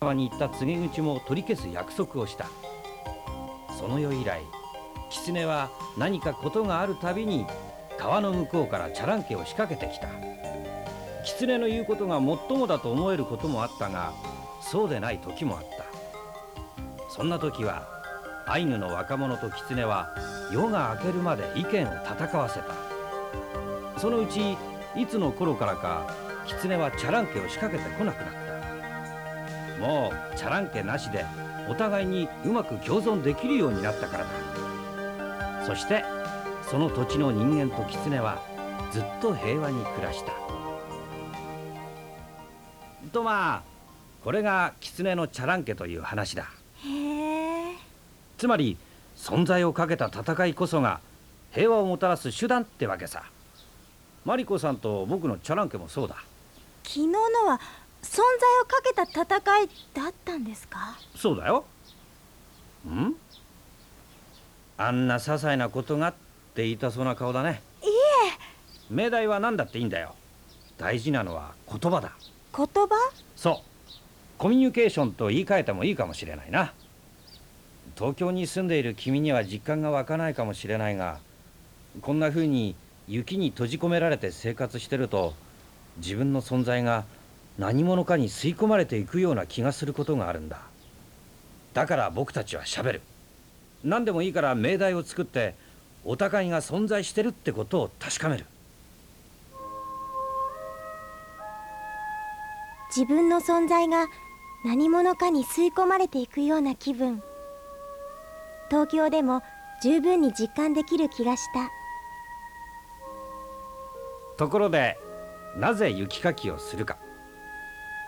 川に行った告げ口も取り消す約束をした。その夜以来狐は何かことがあるたびに川の向こうからチャランケを仕掛けてきた。狐の言うことがもっともだと思えることもあったがそうでない時もあった。そんな時はアイヌの若者と狐は夜が明けるまで意見を戦わせた。そのうちいつの頃からか狐はチャランケを仕掛けてこなくなった。もうチャランケなしでお互いにうまく共存できるようになったからだ。そしてその土地の人間と狐はずっと平和に暮らした。とまあこれが狐のチャランケという話だ。へえつまり存在をかけた戦いこそが平和をもたらす手段ってわけさ。マリコさんと僕のチャランケもそうだ。昨日のは存在をかけた戦いだったんですか？そうだよ。ん？あんな些細なことがって言いたそうな顔だね。いいえ。命題は何だっていいんだよ。大事なのは言葉だ。言葉？そう。コミュニケーションと言い換えてもいいかもしれないな。東京に住んでいる君には実感が湧かないかもしれないがこんな風に雪に閉じ込められて生活してると自分の存在が何者かに吸い込まれていくような気がすることがあるんだ。だから僕たちはしゃべる。何でもいいから命題を作ってお互いが存在してるってことを確かめる。自分の存在が何者かに吸い込まれていくような気分。東京でも十分に実感できる気がした。ところでなぜ雪かきをするか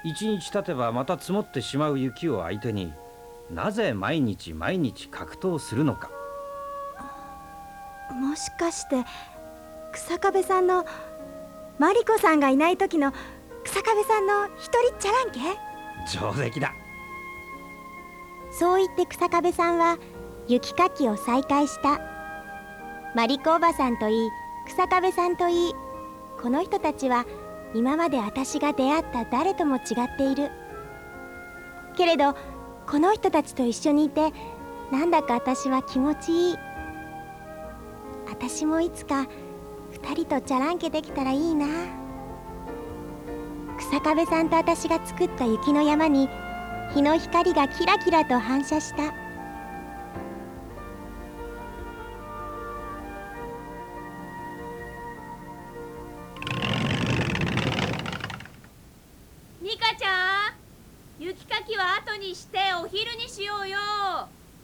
一日経てばまた積もってしまう雪を相手になぜ毎日毎日格闘するのか。もしかして草壁さんのマリコさんがいない時の草壁さんの一人チャランケ上出来だ。そう言って草壁さんは雪かきを再開した。マリコおばさんといい草壁さんといいこの人たちは今まで私が出会った誰とも違っている。けれどこの人たちと一緒にいてなんだか私は気持ちいい。私もいつか2人とチャランケできたらいいな。草壁さんと私が作った雪の山に日の光がキラキラと反射した。後にしてお昼にしようよ。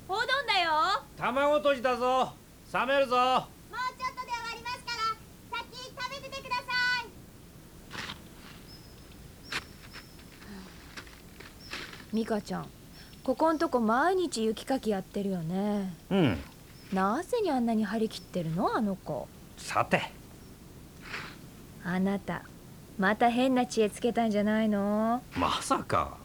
おうどんだよ。卵とじだぞ。冷めるぞ。もうちょっとで終わりますから先食べててください。ミカちゃんここんとこ毎日雪かきやってるよね。うん。なぜにあんなに張り切ってるの？あの子。さて。あなたまた変な知恵つけたんじゃないの？まさか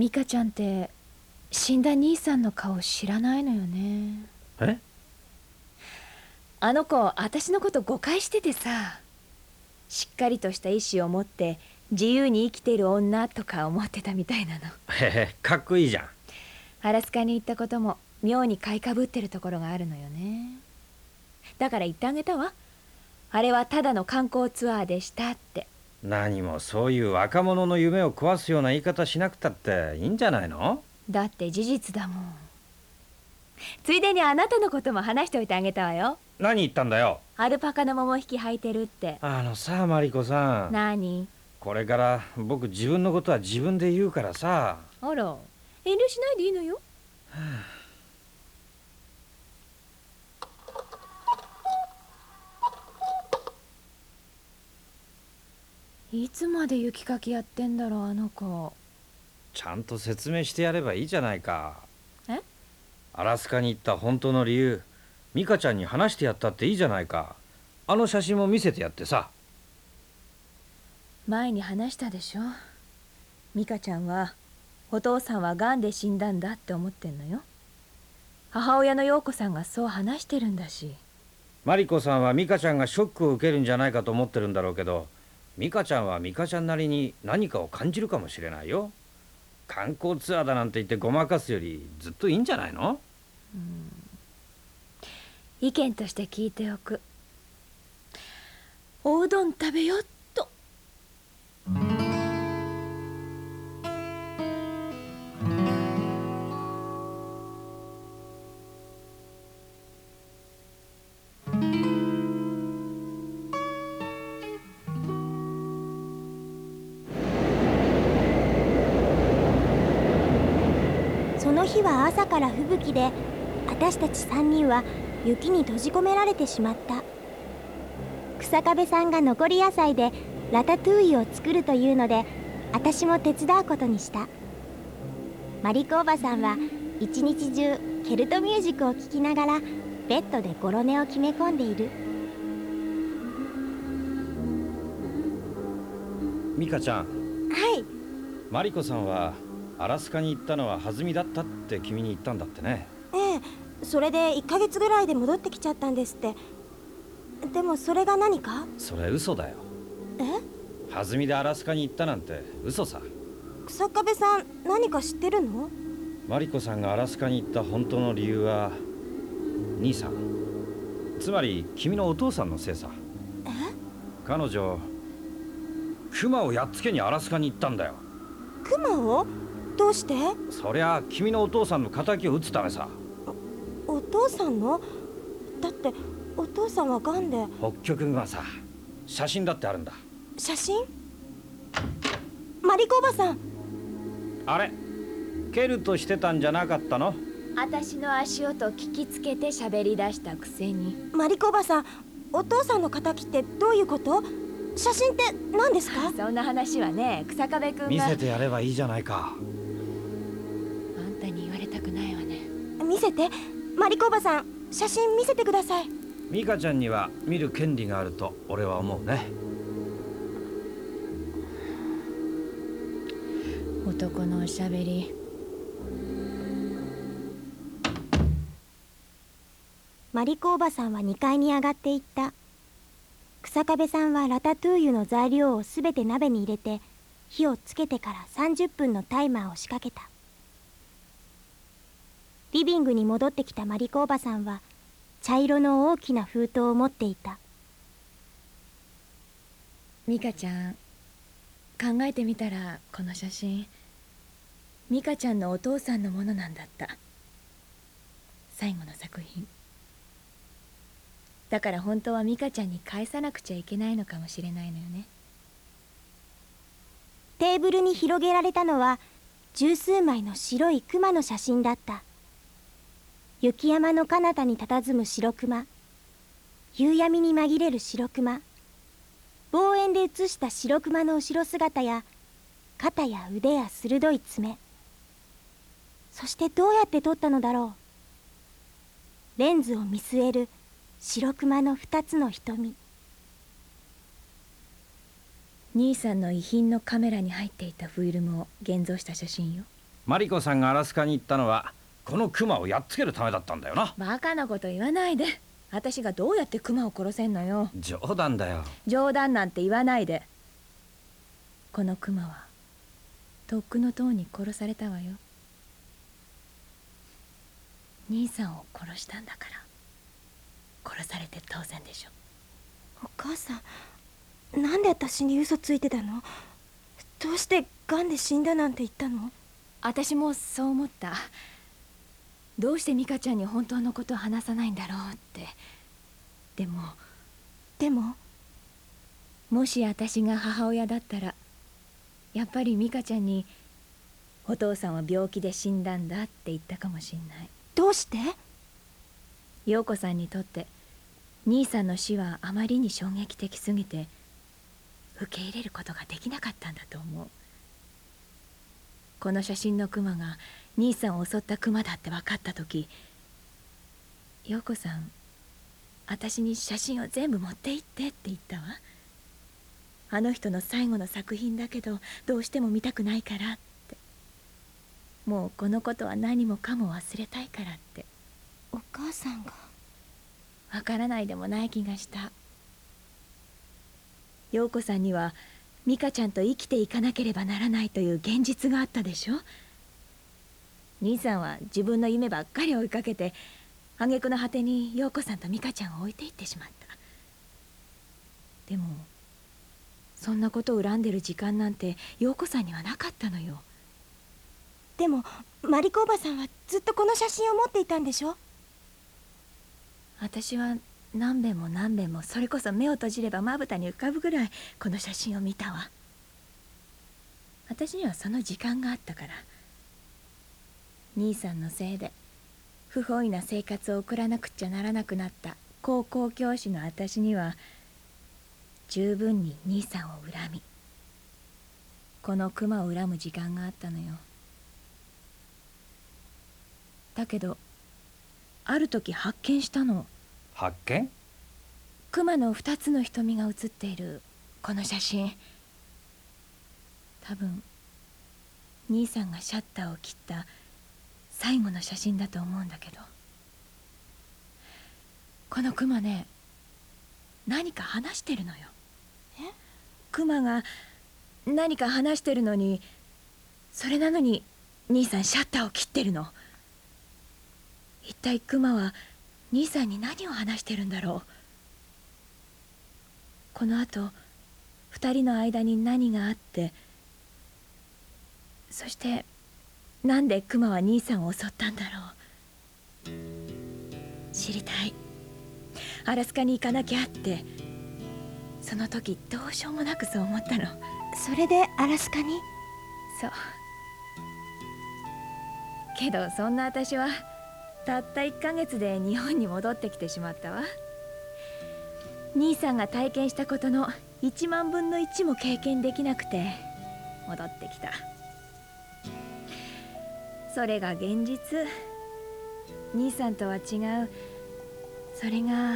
ミカちゃんって死んだ兄さんの顔知らないのよね。え？あの子私のこと誤解しててさ。しっかりとした意志を持って自由に生きている女とか思ってたみたいなの。へへかっこいいじゃん。アラスカに行ったことも妙に買いかぶってるところがあるのよね。だから言ってあげたわ。あれはただの観光ツアーでしたって何もそういう若者の夢を壊すような言い方しなくたっていいんじゃないの？だって事実だもん。ついでにあなたのことも話しておいてあげたわよ。何言ったんだよ？アルパカの桃引き履いてるって。あのさマリコさん。何？これから僕自分のことは自分で言うからさ。あら遠慮しないでいいのよいつまで雪かきやってんだろうあの子。ちゃんと説明してやればいいじゃないか。え？アラスカに行った本当の理由ミカちゃんに話してやったっていいじゃないか。あの写真も見せてやってさ。前に話したでしょ？ミカちゃんはお父さんは癌で死んだんだって思ってんのよ。母親の陽子さんがそう話してるんだし。マリコさんは美香ちゃんがショックを受けるんじゃないかと思ってるんだろうけど美香ちゃんは美香ちゃんなりに何かを感じるかもしれないよ。観光ツアーだなんて言ってごまかすよりずっといいんじゃないの？意見として聞いておく。おうどん食べよって。その日は朝から吹雪で私たち3人は雪に閉じ込められてしまった。草壁さんが残り野菜でラタトゥーイを作るというので私も手伝うことにした。マリコおばさんは一日中ケルトミュージックを聴きながらベッドでゴロ寝を決め込んでいる。美香ちゃん。はい。マリコさんはアラスカに行ったのは弾みだったって君に言ったんだってね。ええそれで1ヶ月ぐらいで戻ってきちゃったんですって。でもそれが何か？それ嘘だよ。え？弾みでアラスカに行ったなんて嘘さ。草壁さん何か知ってるの？マリコさんがアラスカに行った本当の理由は兄さん。つまり君のお父さんのせいさ。え？彼女クマをやっつけにアラスカに行ったんだよ。クマを？どうして？そりゃ君のお父さんの敵を討つためさ。お父さんの？だってお父さんはガンで。北極熊さ写真だってあるんだ。写真？マリコおばさん。あれ蹴るとしてたんじゃなかったの？私の足音聞きつけて喋り出したくせに。マリコおばさんお父さんの敵ってどういうこと？写真って何ですか？そんな話はね草壁くんが。見せてやればいいじゃないか。あんたに言われたくないわね。見せて？マリコおばさん写真見せてください。美香ちゃんには見る権利があると俺は思うね。男のおしゃべり。マリコおばさんは2階に上がっていった草壁さんはラタトゥーユの材料をすべて鍋に入れて火をつけてから30分のタイマーを仕掛けた。リビングに戻ってきたマリコおばさんは茶色の大きな封筒を持っていた。美香ちゃん考えてみたらこの写真。美香ちゃんのお父さんのものなんだった。最後の作品。だから本当は美香ちゃんに返さなくちゃいけないのかもしれないのよね。テーブルに広げられたのは十数枚の白い熊の写真だった。雪山の彼方に佇む白熊。夕闇に紛れる白熊。望遠で写した白熊の後ろ姿や肩や腕や鋭い爪。そしてどうやって撮ったのだろう。レンズを見据える白熊の二つの瞳。兄さんの遺品のカメラに入っていたフィルムを現像した写真よ。マリコさんがアラスカに行ったのはこのクマをやっつけるためだったんだよな。バカなこと言わないで。私がどうやってクマを殺せんのよ。冗談だよ。冗談なんて言わないで。このクマはとっくの塔に殺されたわよ。兄さんを殺したんだから殺されて当然でしょ。お母さんなんで私に嘘ついてたの？どうしてガンで死んだなんて言ったの？私もそう思った。どうして美香ちゃんに本当のことを話さないんだろうって。でもでも？もし私が母親だったらやっぱり美香ちゃんに「お父さんは病気で死んだんだ」って言ったかもしんない。どうして？陽子さんにとって兄さんの死はあまりに衝撃的すぎて受け入れることができなかったんだと思う。この写真のクマが兄さんを襲ったクマだって分かった時陽子さん私に写真を全部持って行ってって言ったわ。あの人の最後の作品だけどどうしても見たくないからって。もうこのことは何もかも忘れたいからって。母さんが。わからないでもない気がした。陽子さんには美香ちゃんと生きていかなければならないという現実があったでしょ？兄さんは自分の夢ばっかり追いかけて挙句の果てに陽子さんと美香ちゃんを置いていってしまった。でもそんなことを恨んでる時間なんて陽子さんにはなかったのよ。でもマリコおばさんはずっとこの写真を持っていたんでしょ？私は何べんも何べんもそれこそ目を閉じればまぶたに浮かぶぐらいこの写真を見たわ。私にはその時間があったから。兄さんのせいで不本意な生活を送らなくっちゃならなくなった。高校教師の私には十分に兄さんを恨み。このクマを恨む時間があったのよ。だけどある時発見したの。発見？クマの2つの瞳が写っている。この写真。多分兄さんがシャッターを切った最後の写真だと思うんだけど。このクマね何か話してるのよ。え？クマが何か話してるのにそれなのに兄さんシャッターを切ってるの一体クマは兄さんに何を話してるんだろう？このあと二人の間に何があってそしてなんでクマは兄さんを襲ったんだろう？知りたい。アラスカに行かなきゃって。その時どうしようもなくそう思ったの。それでアラスカに？そう。けどそんな私はたった1ヶ月で日本に戻ってきてしまったわ。兄さんが体験したことの1万分の1も経験できなくて戻ってきた。それが現実。兄さんとは違う。それが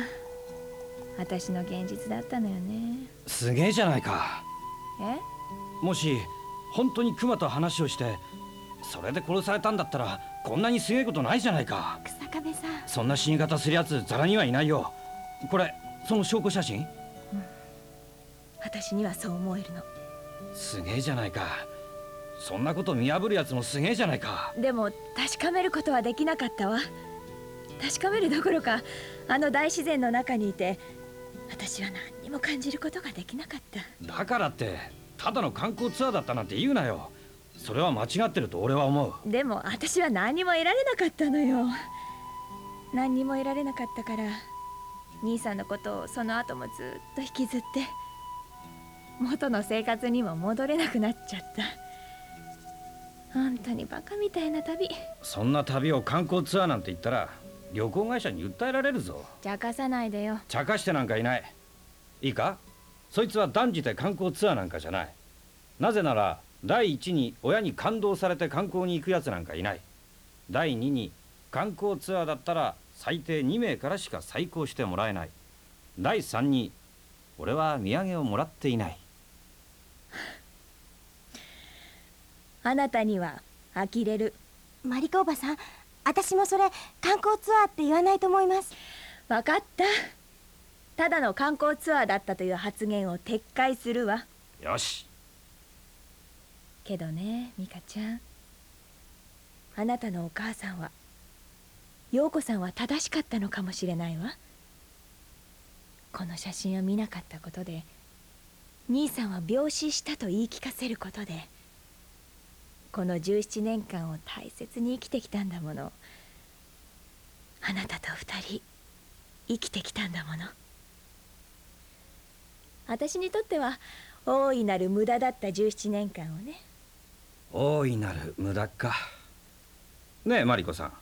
私の現実だったのよね。すげえじゃないか。え？もし本当にクマと話をしてそれで殺されたんだったらこんなにすげえことないじゃないか。草壁さん。そんな死に方するやつざらにはいないよ。これその証拠写真？私にはそう思えるの。すげえじゃないか。そんなこと見破るやつもすげえじゃないか。でも確かめることはできなかったわ。確かめるどころかあの大自然の中にいて私は何にも感じることができなかった。だからってただの観光ツアーだったなんて言うなよそれは間違ってると俺は思う。でも私は何も得られなかったのよ。何にも得られなかったから兄さんのことをその後もずっと引きずって元の生活にも戻れなくなっちゃった。本当にバカみたいな旅。そんな旅を観光ツアーなんて言ったら旅行会社に訴えられるぞ。茶化さないでよ。茶化してなんかいない。いいか？そいつは断じて観光ツアーなんかじゃない。なぜなら第一に親に感動されて観光に行くやつなんかいない。第二に観光ツアーだったら最低2名からしか再興してもらえない。第三に俺は土産をもらっていない。あなたには呆れる。マリコおばさん私もそれ観光ツアーって言わないと思います。分かった。ただの観光ツアーだったという発言を撤回するわ。よしけどね美香ちゃん。あなたのお母さんは陽子さんは正しかったのかもしれないわ。この写真を見なかったことで兄さんは病死したと言い聞かせることでこの17年間を大切に生きてきたんだもの。あなたと二人生きてきたんだもの。私にとっては大いなる無駄だった17年間をね。大いなる無駄か。ねえマリコさん。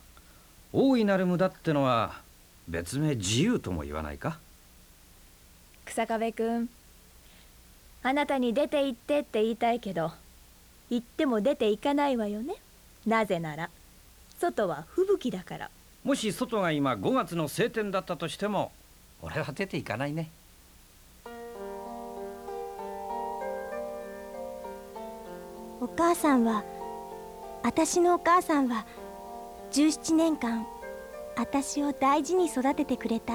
大いなる無駄ってのは別名自由とも言わないか？草壁くんあなたに出て行ってって言いたいけど行っても出て行かないわよね。なぜなら外は吹雪だから。もし外が今5月の晴天だったとしても俺は出ていかないねお母さんは私のお母さんは17年間私を大事に育ててくれた。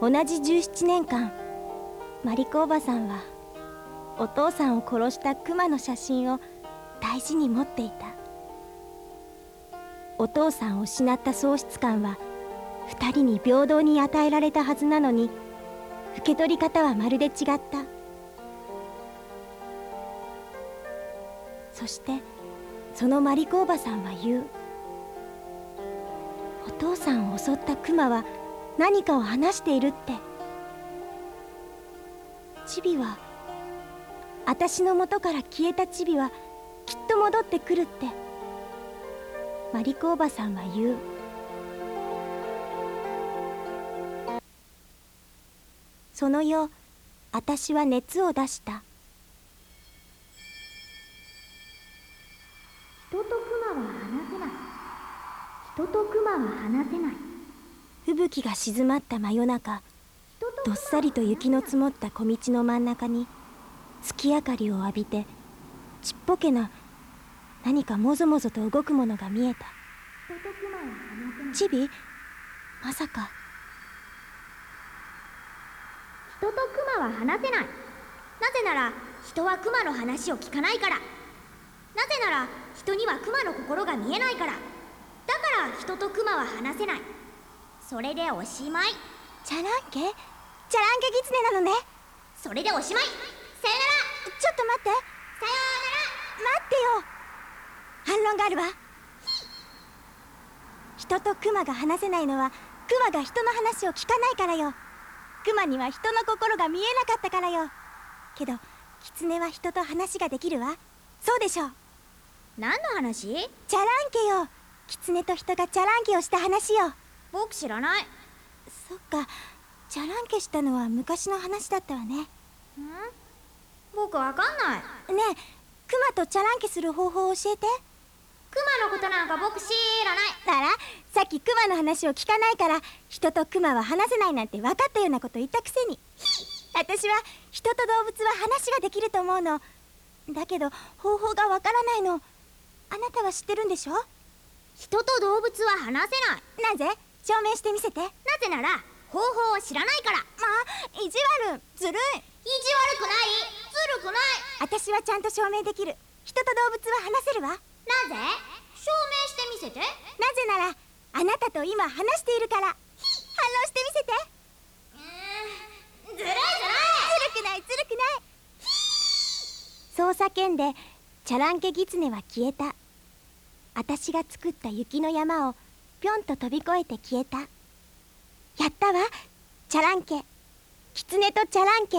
同じ17年間マリコおばさんはお父さんを殺したクマの写真を大事に持っていた。お父さんを失った喪失感は2人に平等に与えられたはずなのに受け取り方はまるで違った。そしてそのマリコおばさんは言う。お父さんを襲ったクマは何かを話しているって。チビは私の元から消えたチビはきっと戻ってくるって。マリコおばさんは言う。その夜私は熱を出した。と熊は話せない。吹雪が静まった真夜中どっさりと雪の積もった小道の真ん中に月明かりを浴びてちっぽけな何かもぞもぞと動くものが見えた。チビ？まさか。人と熊は話せない。なぜなら人は熊の話を聞かないから。なぜなら人には熊の心が見えないから。だから人と熊は話せない。それでおしまい。チャランケ？チャランケギツネなのね。それでおしまい。さよなら。ちょっと待って。さよ待ってよ反論があるわ。人とクマが話せないのはクマが人の話を聞かないからよ。クマには人の心が見えなかったからよ。けどキツネは人と話ができるわ。そうでしょう。何の話？チャランケよキツネと人がチャランケをした話よ。僕知らない。んそっか。チャランケしたのは昔の話だったわね。ね僕わかんない。えクマとチャランケする方法を教えて。熊のことなんか僕知らない。ならさっきクマの話を聞かないから人とクマは話せないなんて分かったようなこと言ったくせに。私は人と動物は話ができると思うの。だけど方法がわからないの。あなたは知ってるんでしょ？人と動物は話せない。なぜ？証明してみせて。まなぜなら方法を知らないから。あ意地悪ずるい。意地悪くない？ずるくない。私はちゃんと証明できる。人と動物は話せるわ。なぜ？なぜ証明してみせて。ならあなたと今話しているから。反応してみせて。うーんずるいずるい。ずるくないずるくない。そう叫んでチャランケギツネは消えた私が作った雪の山をぴょんと飛び越えて消えた。やったわ。チャランケ。キツネとチャランケ。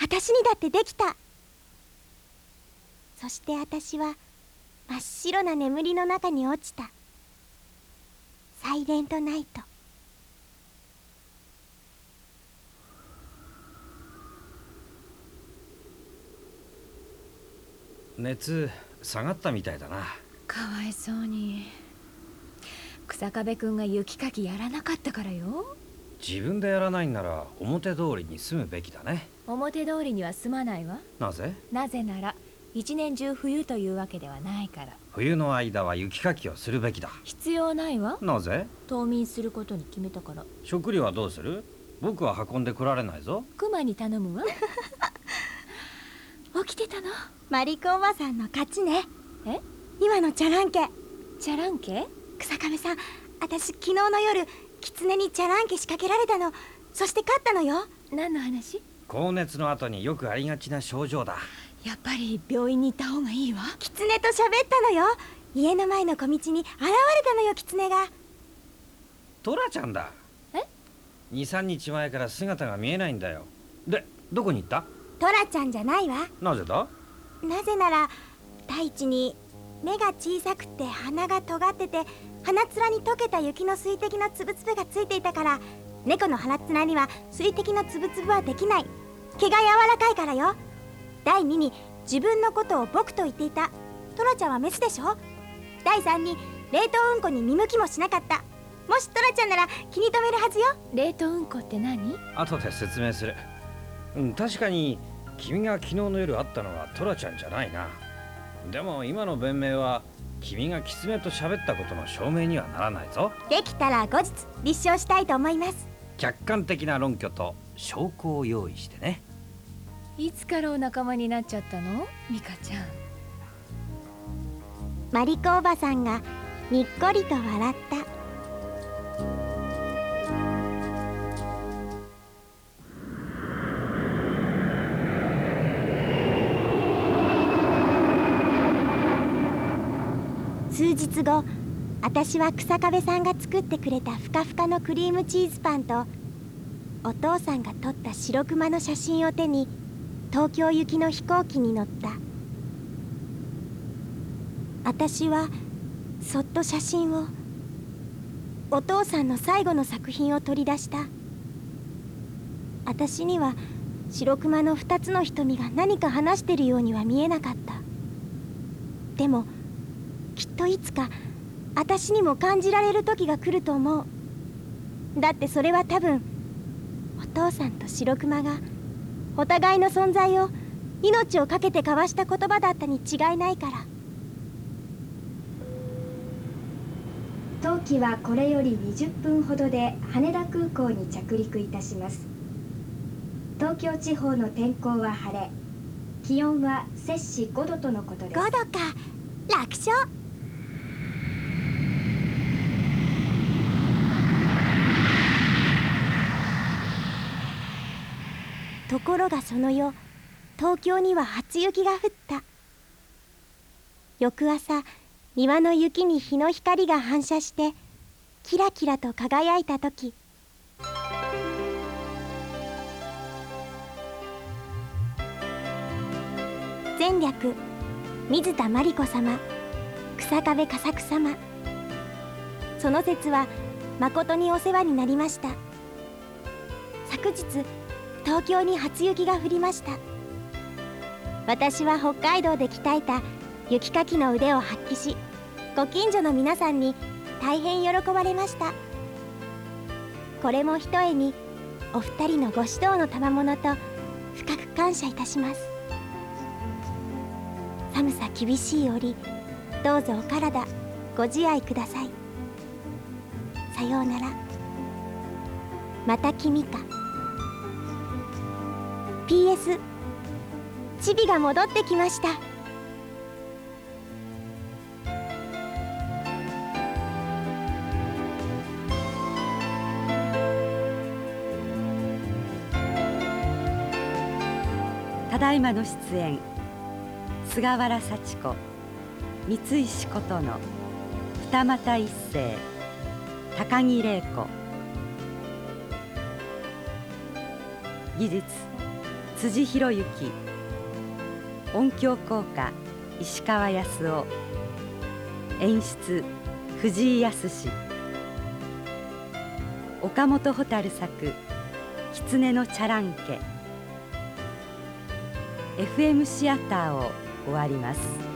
私にだってできた。そして私は真っ白な眠りの中に落ちた。サイレントナイト。熱下がったみたいだな。かわいそうに。草壁くんが雪かきやらなかったからよ。自分でやらないんなら表通りに住むべきだね。表通りには住まないわ。なぜ？なぜなら一年中冬というわけではないから。冬の間は雪かきをするべきだ。必要ないわ。なぜ？冬眠することに決めたから。食料はどうする？僕は運んでこられないぞ。クマに頼むわ。起きてたの。マリコおばさんの勝ちね。え？今のチャランケ。チャランケ？草壁さん私昨日の夜キツネにチャランケ仕掛けられたの。そして勝ったのよ。何の話？高熱の後によくありがちな症状だ。やっぱり病院に行った方がいいわ。キツネと喋ったのよ。家の前の小道に現れたのよキツネが。トラちゃんだ。え？23日前から姿が見えないんだよ。でどこに行った？トラちゃんじゃないわ。なぜだ？なぜなら大地に目が小さくて鼻が尖ってて鼻面に溶けた雪の水滴のつぶつぶがついていたから猫の鼻面には水滴のつぶつぶはできない。毛が柔らかいからよ。第2に自分のことを僕と言っていた。トラちゃんはメスでしょ？第3に冷凍うんこに見向きもしなかった。もしトラちゃんなら気に留めるはずよ。冷凍うんこって何？後で説明する。うん確かに君が昨日の夜会ったのはトラちゃんじゃないなでも今の弁明は君がキツネと喋ったことの証明にはならないぞ。できたら後日立証したいと思います。客観的な論拠と証拠を用意してね。いつからお仲間になっちゃったの？ミカちゃん。マリコおばさんがにっこりと笑った日後私は草壁さんが作ってくれたふかふかのクリームチーズパンとお父さんが撮った白熊の写真を手に東京行きの飛行機に乗った。私はそっと写真を。お父さんの最後の作品を取り出した。私には白熊の2つの瞳が何か話してるようには見えなかった。でもきっといつか私にも感じられる時が来ると思う。だってそれは多分お父さんと白熊がお互いの存在を命を懸けて交わした言葉だったに違いないから。当機はこれより20分ほどで羽田空港に着陸いたします。東京地方の天候は晴れ。気温は摂氏5度とのことです。5度か。楽勝ところがその夜東京には初雪が降った。翌朝庭の雪に日の光が反射してキラキラと輝いた時。前略水田真理子様草壁佳作様。その説は誠にお世話になりました。昨日東京に初雪が降りました。私は北海道で鍛えた雪かきの腕を発揮しご近所の皆さんに大変喜ばれました。これもひとえにお二人のご指導の賜物と深く感謝いたします。寒さ厳しい折どうぞお体ご自愛ください。さようなら。また君か。PS チビが戻ってきました。ただいまの出演。菅原幸子。三石琴乃。二俣一世高木玲子。技術。辻博之。音響効果石川康夫。演出藤井康岡本蛍作「狐のチャランケ」FM シアターを終わります。